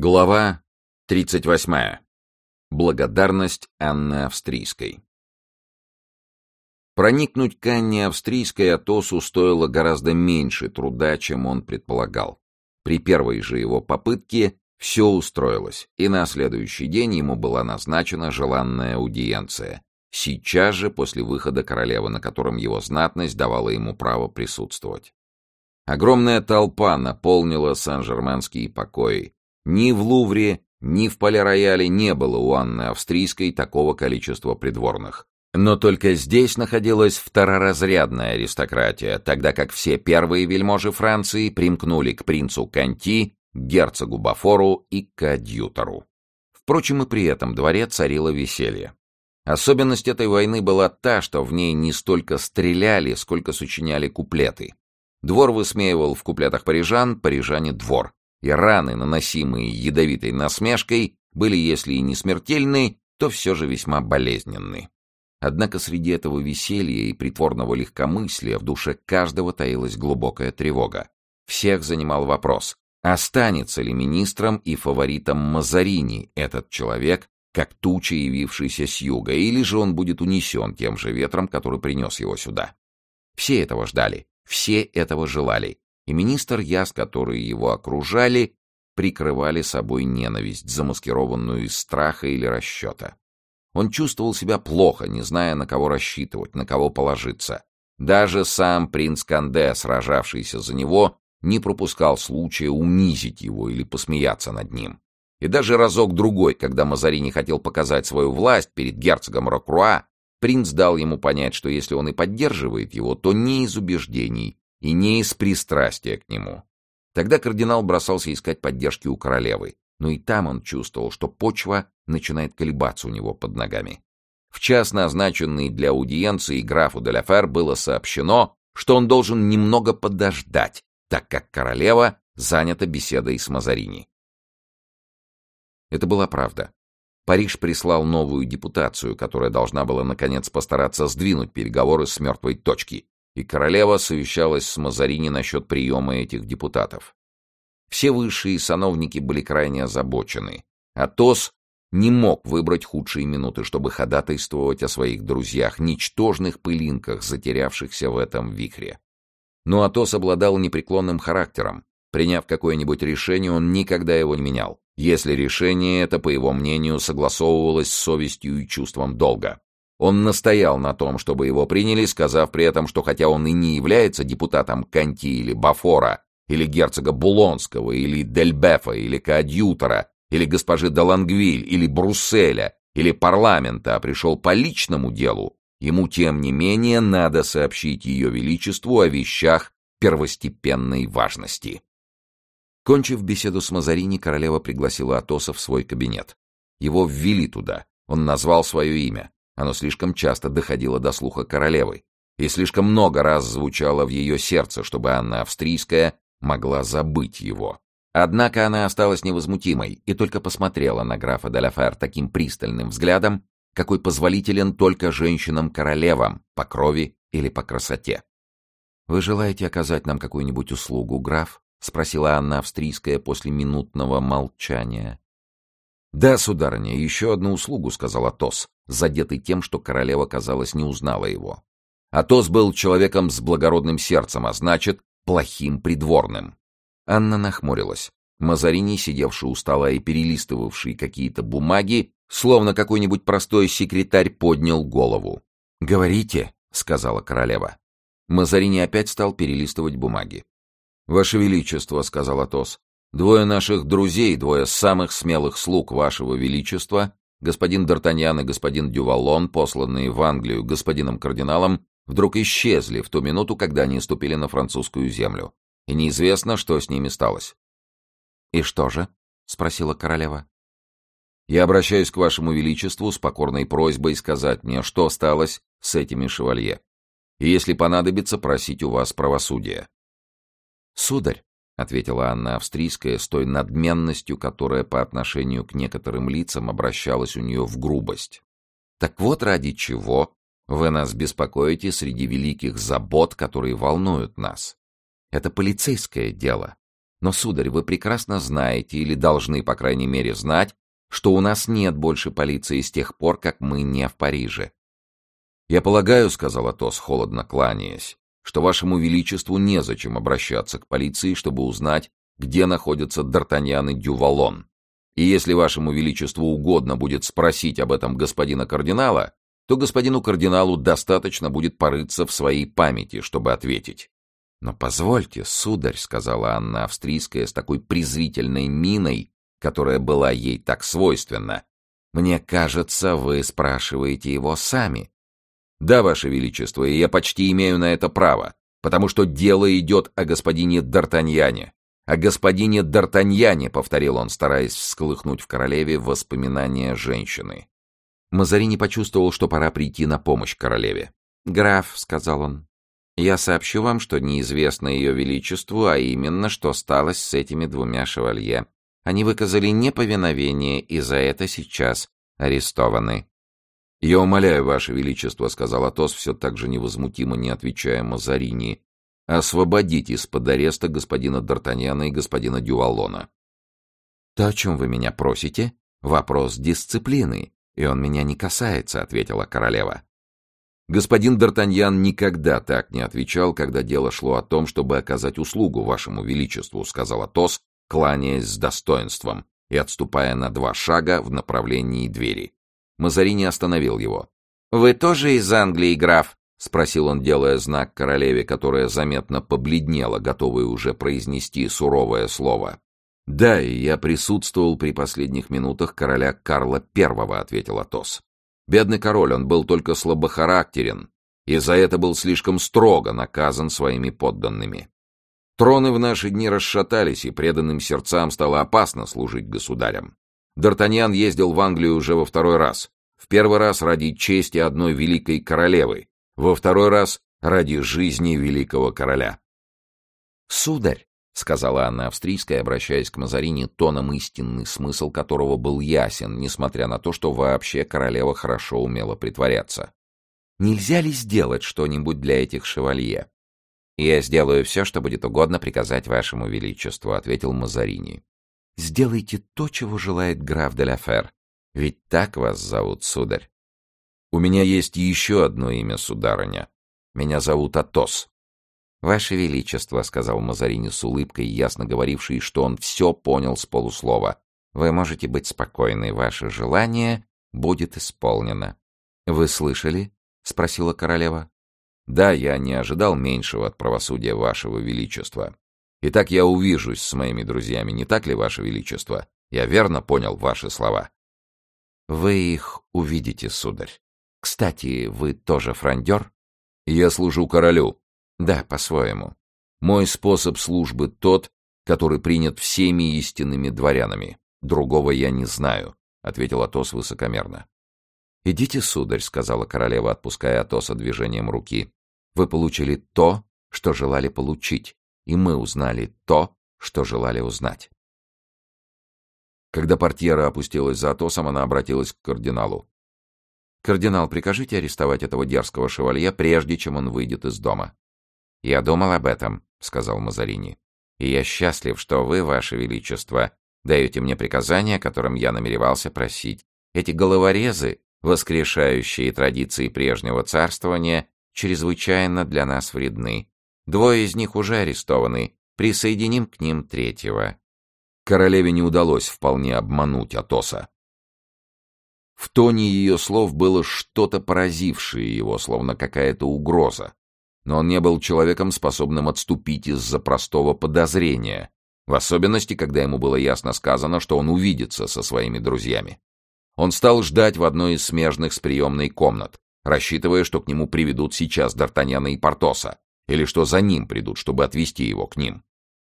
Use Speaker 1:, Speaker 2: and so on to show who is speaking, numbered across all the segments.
Speaker 1: Глава 38. Благодарность Анны Австрийской. Проникнуть к Анне Австрийской Атосу стоило гораздо меньше труда, чем он предполагал. При первой же его попытке все устроилось, и на следующий день ему была назначена желанная аудиенция. Сейчас же, после выхода королевы, на котором его знатность давала ему право присутствовать. Огромная толпа наполнила Сан-Жерманские покои, ни в Лувре, ни в Пале-Рояле не было у Анны Австрийской такого количества придворных. Но только здесь находилась второразрядная аристократия, тогда как все первые вельможи Франции примкнули к принцу Канти, герцогу Бафору и к адъютору. Впрочем, и при этом дворе царило веселье. Особенность этой войны была та, что в ней не столько стреляли, сколько сочиняли куплеты. Двор высмеивал в куплетах парижан, парижане — двор и раны, наносимые ядовитой насмешкой, были, если и не смертельны, то все же весьма болезненны. Однако среди этого веселья и притворного легкомыслия в душе каждого таилась глубокая тревога. Всех занимал вопрос, останется ли министром и фаворитом Мазарини этот человек, как туча, явившийся с юга, или же он будет унесен тем же ветром, который принес его сюда. Все этого ждали, все этого желали, и министр Яс, которые его окружали, прикрывали собой ненависть, замаскированную из страха или расчета. Он чувствовал себя плохо, не зная, на кого рассчитывать, на кого положиться. Даже сам принц Канде, сражавшийся за него, не пропускал случая унизить его или посмеяться над ним. И даже разок-другой, когда Мазарини хотел показать свою власть перед герцогом Рокруа, принц дал ему понять, что если он и поддерживает его, то не из убеждений, и не из пристрастия к нему. Тогда кардинал бросался искать поддержки у королевы, но и там он чувствовал, что почва начинает колебаться у него под ногами. В час, назначенный для аудиенции графу де Ла было сообщено, что он должен немного подождать, так как королева занята беседой с Мазарини. Это была правда. Париж прислал новую депутацию, которая должна была, наконец, постараться сдвинуть переговоры с мертвой точки, и королева совещалась с Мазарини насчет приема этих депутатов. Все высшие сановники были крайне озабочены. Атос не мог выбрать худшие минуты, чтобы ходатайствовать о своих друзьях, ничтожных пылинках, затерявшихся в этом вихре. Но Атос обладал непреклонным характером. Приняв какое-нибудь решение, он никогда его не менял, если решение это, по его мнению, согласовывалось с совестью и чувством долга. Он настоял на том, чтобы его приняли, сказав при этом, что хотя он и не является депутатом Канти или Бафора, или герцога Булонского, или Дельбефа, или Коадьютора, или госпожи Далангвиль, или Брусселя, или парламента, а пришел по личному делу, ему, тем не менее, надо сообщить ее величеству о вещах первостепенной важности. Кончив беседу с Мазарини, королева пригласила Атоса в свой кабинет. Его ввели туда. Он назвал свое имя. Оно слишком часто доходило до слуха королевы и слишком много раз звучало в ее сердце, чтобы Анна Австрийская могла забыть его. Однако она осталась невозмутимой и только посмотрела на графа Деляфер таким пристальным взглядом, какой позволителен только женщинам-королевам по крови или по красоте. «Вы желаете оказать нам какую-нибудь услугу, граф?» — спросила Анна Австрийская после минутного молчания. «Да, сударыня, еще одну услугу», — сказал Атос, задетый тем, что королева, казалось, не узнала его. Атос был человеком с благородным сердцем, а значит, плохим придворным. Анна нахмурилась. Мазарини, сидевший у стола и перелистывавший какие-то бумаги, словно какой-нибудь простой секретарь поднял голову. «Говорите», — сказала королева. Мазарини опять стал перелистывать бумаги. «Ваше Величество», — сказал Атос, Двое наших друзей, двое самых смелых слуг вашего величества, господин Д'Артаньян и господин Дювалон, посланные в Англию господином кардиналом, вдруг исчезли в ту минуту, когда они ступили на французскую землю. И неизвестно, что с ними сталось. — И что же? — спросила королева. — Я обращаюсь к вашему величеству с покорной просьбой сказать мне, что сталось с этими шевалье. И если понадобится, просить у вас правосудия. — Сударь, — ответила Анна Австрийская с той надменностью, которая по отношению к некоторым лицам обращалась у нее в грубость. «Так вот ради чего вы нас беспокоите среди великих забот, которые волнуют нас. Это полицейское дело. Но, сударь, вы прекрасно знаете, или должны, по крайней мере, знать, что у нас нет больше полиции с тех пор, как мы не в Париже. «Я полагаю, — сказал Атос, холодно кланяясь, — что вашему величеству незачем обращаться к полиции, чтобы узнать, где находятся Д'Артаньян и Дювалон. И если вашему величеству угодно будет спросить об этом господина кардинала, то господину кардиналу достаточно будет порыться в своей памяти, чтобы ответить. «Но позвольте, сударь», — сказала Анна Австрийская с такой презрительной миной, которая была ей так свойственна. «Мне кажется, вы спрашиваете его сами». «Да, ваше величество, и я почти имею на это право, потому что дело идет о господине Д'Артаньяне. «О господине Д'Артаньяне», — повторил он, стараясь всколыхнуть в королеве воспоминания женщины. Мазарини почувствовал, что пора прийти на помощь королеве. «Граф», — сказал он, — «я сообщу вам, что неизвестно ее величеству, а именно, что сталось с этими двумя шевалье. Они выказали неповиновение и за это сейчас арестованы». «Я умоляю, ваше величество», — сказал Атос, все так же невозмутимо не отвечая Мазарини, освободить из-под ареста господина Д'Артаньяна и господина Дювалона. «То, о чем вы меня просите, вопрос дисциплины, и он меня не касается», — ответила королева. Господин Д'Артаньян никогда так не отвечал, когда дело шло о том, чтобы оказать услугу вашему величеству, — сказал Атос, кланяясь с достоинством и отступая на два шага в направлении двери. Мазарини остановил его. — Вы тоже из Англии, граф? — спросил он, делая знак королеве, которая заметно побледнела, готовая уже произнести суровое слово. «Да, и я присутствовал при последних минутах короля Карла I», — ответил Атос. «Бедный король, он был только слабохарактерен, и за это был слишком строго наказан своими подданными. Троны в наши дни расшатались, и преданным сердцам стало опасно служить государям. Д'Артаньян ездил в Англию уже во второй раз. В первый раз ради чести одной великой королевы, во второй раз ради жизни великого короля. «Сударь», — сказала Анна Австрийская, обращаясь к Мазарине тоном истинный смысл которого был ясен, несмотря на то, что вообще королева хорошо умела притворяться. «Нельзя ли сделать что-нибудь для этих шевалье?» «Я сделаю все, что будет угодно приказать вашему величеству», — ответил Мазарини. «Сделайте то, чего желает граф де ла Фер. Ведь так вас зовут, сударь». У меня есть еще одно имя, сударыня. Меня зовут Атос. Ваше Величество, — сказал Мазарини с улыбкой, ясно говоривший, что он все понял с полуслова. Вы можете быть спокойны, ваше желание будет исполнено. Вы слышали? — спросила королева. Да, я не ожидал меньшего от правосудия вашего Величества. Итак, я увижусь с моими друзьями, не так ли, ваше Величество? Я верно понял ваши слова. Вы их увидите, сударь. Кстати, вы тоже фрондер? Я служу королю. Да, по-своему. Мой способ службы тот, который принят всеми истинными дворянами. Другого я не знаю, — ответил Атос высокомерно. «Идите, сударь», — сказала королева, отпуская Атоса движением руки. «Вы получили то, что желали получить, и мы узнали то, что желали узнать». Когда портьера опустилась за Атосом, она обратилась к кардиналу. «Кардинал, прикажите арестовать этого дерзкого шевалье, прежде чем он выйдет из дома». «Я думал об этом», — сказал Мазарини. «И я счастлив, что вы, ваше величество, даете мне приказание, о котором я намеревался просить. Эти головорезы, воскрешающие традиции прежнего царствования, чрезвычайно для нас вредны. Двое из них уже арестованы, присоединим к ним третьего». Королеве не удалось вполне обмануть Атоса. В тоне ее слов было что-то поразившее его, словно какая-то угроза. Но он не был человеком, способным отступить из-за простого подозрения, в особенности, когда ему было ясно сказано, что он увидится со своими друзьями. Он стал ждать в одной из смежных с приемной комнат, рассчитывая, что к нему приведут сейчас Д'Артаньяна и Портоса, или что за ним придут, чтобы отвезти его к ним.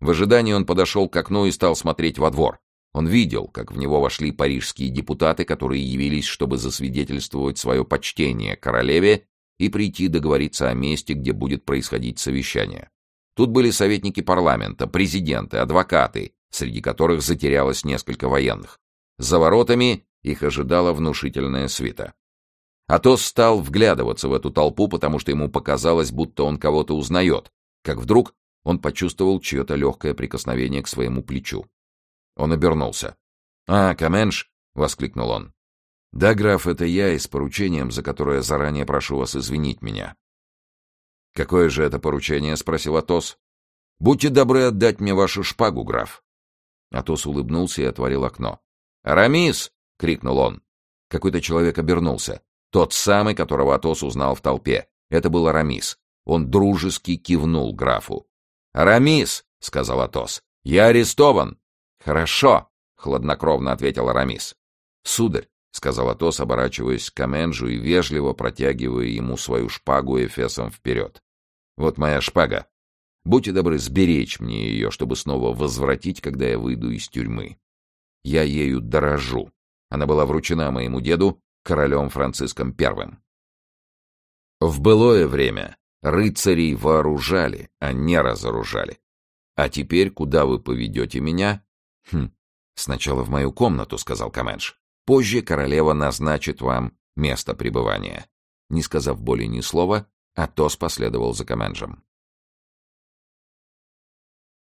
Speaker 1: В ожидании он подошел к окну и стал смотреть во двор. Он видел, как в него вошли парижские депутаты, которые явились, чтобы засвидетельствовать свое почтение королеве и прийти договориться о месте, где будет происходить совещание. Тут были советники парламента, президенты, адвокаты, среди которых затерялось несколько военных. За воротами их ожидала внушительная свита. Атос стал вглядываться в эту толпу, потому что ему показалось, будто он кого-то узнает, как вдруг он почувствовал чье-то легкое прикосновение к своему плечу. Он обернулся. «А, Каменш!» — воскликнул он. «Да, граф, это я и с поручением, за которое заранее прошу вас извинить меня». «Какое же это поручение?» — спросил Атос. «Будьте добры отдать мне вашу шпагу, граф». Атос улыбнулся и отворил окно. «Арамис!» — крикнул он. Какой-то человек обернулся. Тот самый, которого Атос узнал в толпе. Это был Арамис. Он дружески кивнул графу. «Арамис!» — сказал Атос. «Я арестован!» «Хорошо!» — хладнокровно ответил Арамис. «Сударь!» — сказал Атос, оборачиваясь к Каменжу и вежливо протягивая ему свою шпагу эфесом вперед. «Вот моя шпага. Будьте добры сберечь мне ее, чтобы снова возвратить, когда я выйду из тюрьмы. Я ею дорожу. Она была вручена моему деду королем Франциском I. В былое время рыцарей вооружали, а не разоружали. А теперь куда вы поведете меня? Хм, сначала в мою комнату, сказал Каменш. Позже королева назначит вам место пребывания. Не сказав более ни слова, Атос последовал за Каменжем.